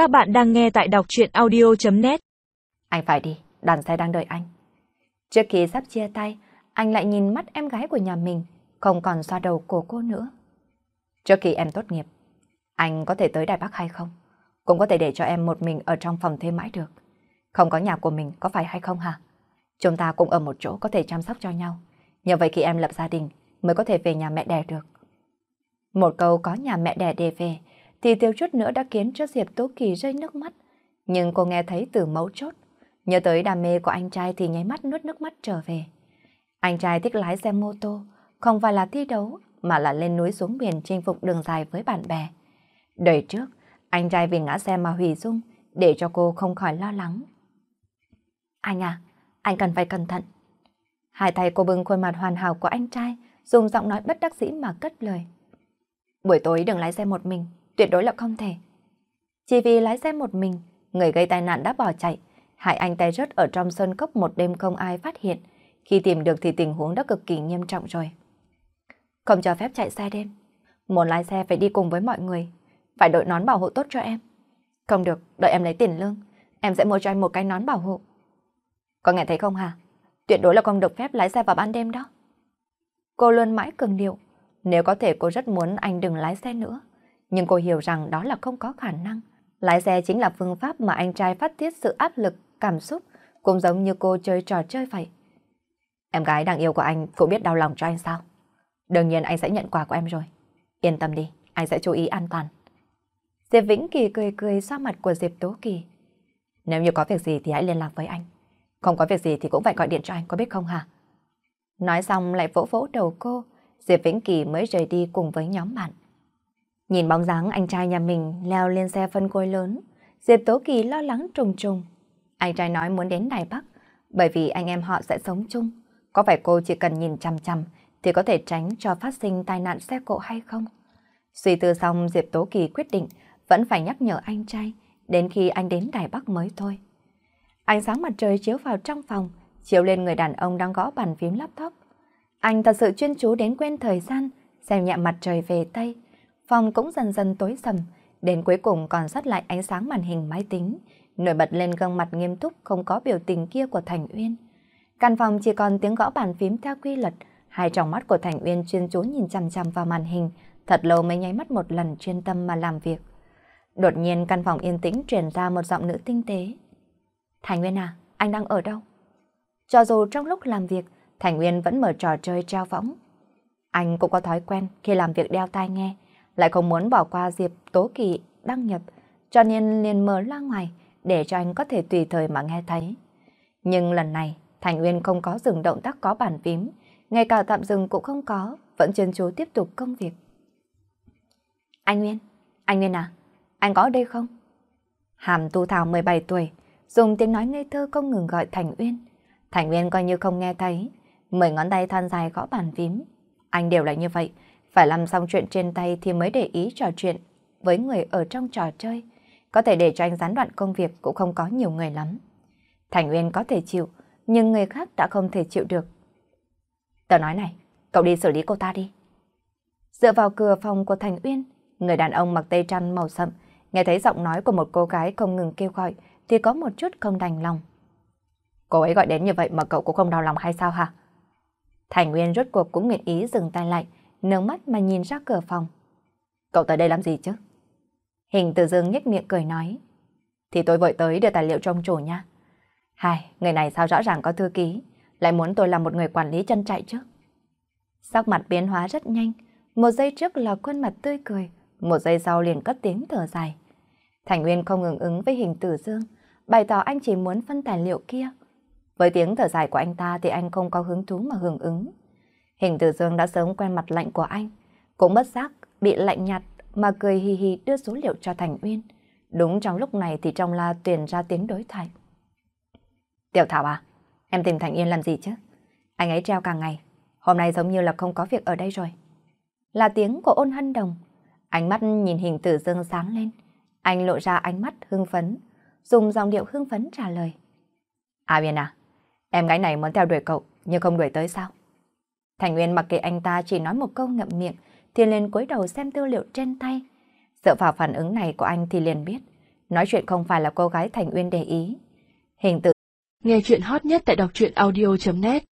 Các bạn đang nghe tại đọc chuyện audio.net Anh phải đi, đoàn xe đang đợi anh. Trước khi sắp chia tay, anh lại nhìn mắt em gái của nhà mình, không còn xoa đầu của cô nữa. Trước khi em tốt nghiệp, anh có thể tới Đài Bắc hay không? Cũng có thể để cho em một mình ở trong phòng thêm mãi được. Không có nhà của mình có phải hay không hả? Chúng ta cũng ở một chỗ có thể chăm sóc cho nhau. Nhờ vậy khi em lập gia đình mới có thể về nhà mẹ đẻ được. Một câu có nhà mẹ đẻ để về thì thiếu chút nữa đã khiến cho Diệp Tố Kỳ rơi nước mắt. Nhưng cô nghe thấy từ mấu chốt. Nhớ tới đam mê của anh trai thì nháy mắt nuốt nước mắt trở về. Anh trai thích lái xe mô tô, không phải là thi đấu mà là lên núi xuống biển chinh phục đường dài với bạn bè. Đời trước, anh trai vì ngã xe mà hủy dung để cho cô không khỏi lo lắng. Anh à, anh cần phải cẩn thận. Hai tay cô bưng khuôn mặt hoàn hảo của anh trai, dùng giọng nói bất đắc dĩ mà cất lời. Buổi tối đừng lái xe một mình, tuyệt đối là không thể. Chỉ vì lái xe một mình, người gây tai nạn đã bỏ chạy, hại anh tay rớt ở trong sơn cốc một đêm không ai phát hiện. Khi tìm được thì tình huống đã cực kỳ nghiêm trọng rồi. Không cho phép chạy xe đêm. Muốn lái xe phải đi cùng với mọi người. Phải đội nón bảo hộ tốt cho em. Không được, đợi em lấy tiền lương. Em sẽ mua cho anh một cái nón bảo hộ. Có nghe thấy không hả? Tuyệt đối là không được phép lái xe vào ban đêm đó. Cô luôn mãi cường điệu. Nếu có thể cô rất muốn anh đừng lái xe nữa. Nhưng cô hiểu rằng đó là không có khả năng. Lái xe chính là phương pháp mà anh trai phát tiết sự áp lực, cảm xúc, cũng giống như cô chơi trò chơi vậy. Em gái đang yêu của anh cũng biết đau lòng cho anh sao? Đương nhiên anh sẽ nhận quà của em rồi. Yên tâm đi, anh sẽ chú ý an toàn. Diệp Vĩnh Kỳ cười cười xoa mặt của Diệp Tố Kỳ. Nếu như có việc gì thì hãy liên lạc với anh. Không có việc gì thì cũng phải gọi điện cho anh, có biết không hả? Nói xong lại vỗ vỗ đầu cô, Diệp Vĩnh Kỳ mới rời đi cùng với nhóm bạn. Nhìn bóng dáng anh trai nhà mình leo lên xe phân cối lớn, Diệp Tố Kỳ lo lắng trùng trùng. Anh trai nói muốn đến Đài Bắc, bởi vì anh em họ sẽ sống chung. Có phải cô chỉ cần nhìn chăm chăm thì có thể tránh cho phát sinh tai nạn xe cộ hay không? Suy tư xong Diệp Tố Kỳ quyết định vẫn phải nhắc nhở anh trai đến khi anh đến Đài Bắc mới thôi. Ánh sáng mặt trời chiếu vào trong phòng, chiếu lên người đàn ông đang gõ bàn phím laptop. Anh thật sự chuyên chú đến quên thời gian, xem nhẹ mặt trời về Tây. Phòng cũng dần dần tối sầm, đến cuối cùng còn sót lại ánh sáng màn hình máy tính, nổi bật lên gương mặt nghiêm túc không có biểu tình kia của Thành Uyên. Căn phòng chỉ còn tiếng gõ bàn phím theo quy luật, hai tròng mắt của Thành Uyên chuyên chú nhìn chằm chằm vào màn hình, thật lâu mới nháy mắt một lần chuyên tâm mà làm việc. Đột nhiên căn phòng yên tĩnh truyền ra một giọng nữ tinh tế. Thành Uyên à, anh đang ở đâu? Cho dù trong lúc làm việc, Thành Uyên vẫn mở trò chơi treo võng. Anh cũng có thói quen khi làm việc đeo tai nghe, lại không muốn bỏ qua dịp Tố Kỳ đăng nhập, cho nên liền mở ra ngoài để cho anh có thể tùy thời mà nghe thấy. Nhưng lần này, Thành Uyên không có dừng động tác có bản phím, ngay cả tạm dừng cũng không có, vẫn chuyên chú tiếp tục công việc. Anh Nguyên, anh Nguyên à, anh có ở đây không? Hàm Tu Thảo 17 tuổi, dùng tiếng nói ngây thơ không ngừng gọi Thành Uyên. Thành Uyên coi như không nghe thấy, mười ngón tay than dài gõ bàn phím. Anh đều là như vậy, phải làm xong chuyện trên tay thì mới để ý trò chuyện với người ở trong trò chơi. Có thể để cho anh gián đoạn công việc cũng không có nhiều người lắm. Thành Uyên có thể chịu, nhưng người khác đã không thể chịu được. Tớ nói này, cậu đi xử lý cô ta đi. Dựa vào cửa phòng của Thành Uyên, người đàn ông mặc tây trăn màu sậm, nghe thấy giọng nói của một cô gái không ngừng kêu gọi, thì có một chút không đành lòng. Cô ấy gọi đến như vậy mà cậu cũng không đau lòng hay sao hả? Thành Nguyên rốt cuộc cũng nguyện ý dừng tay lại, nướng mắt mà nhìn ra cửa phòng. Cậu tới đây làm gì chứ? Hình từ dương nhếch miệng cười nói. Thì tôi vội tới đưa tài liệu trong chủ nha. Hai, người này sao rõ ràng có thư ký, lại muốn tôi làm một người quản lý chân chạy chứ? Sắc mặt biến hóa rất nhanh, một giây trước là khuôn mặt tươi cười, một giây sau liền cất tiếng thở dài. Thành Nguyên không ngừng ứng với hình tử dương, bày tỏ anh chỉ muốn phân tài liệu kia. Với tiếng thở dài của anh ta thì anh không có hứng thú mà hưởng ứng. Hình tử dương đã sớm quen mặt lạnh của anh, cũng bất giác bị lạnh nhạt mà cười hì hì đưa số liệu cho Thành Uyên. Đúng trong lúc này thì trong la tuyển ra tiếng đối thoại. Tiểu Thảo à, em tìm Thành Uyên làm gì chứ? Anh ấy treo cả ngày, hôm nay giống như là không có việc ở đây rồi. Là tiếng của ôn hân đồng. Ánh mắt nhìn hình tử dương sáng lên. Anh lộ ra ánh mắt hưng phấn, dùng dòng điệu hưng phấn trả lời. À Uyên à, em gái này muốn theo đuổi cậu, nhưng không đuổi tới sao? Thành Nguyên mặc kệ anh ta chỉ nói một câu ngậm miệng, thì liền cúi đầu xem tư liệu trên tay. Dựa vào phản ứng này của anh thì liền biết, Nói chuyện không phải là cô gái Thành Uyên để ý. Hình tự Nghe chuyện hot nhất tại đọc truyện audio.net